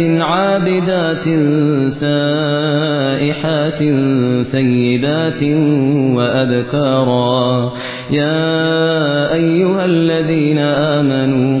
عابدات سائحات ثيبات وأبكارا. يا أيها الذين آمنوا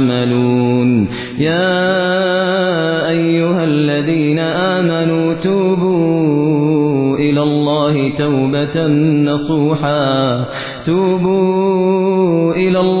يا أيها الذين آمنوا توبوا إلى الله توبة نصوحا. توبوا إلى الله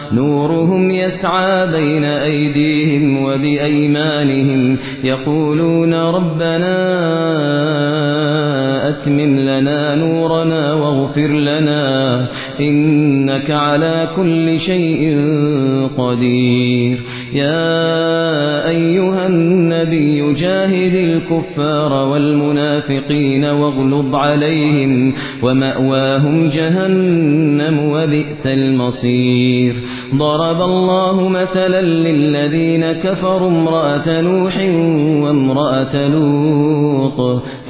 نورهم يسعى بين أيديهم وبأيمانهم يقولون ربنا أتمم لنا نورنا واغفر لنا إنك على كل شيء قدير. يا أيها النبي جاهد الكفار والمنافقين واغلظ عليهم ومأواهم جهنم وبئس المصير. ضرب الله مثلا للذين كفروا امرأة نوح وامرأة لوط.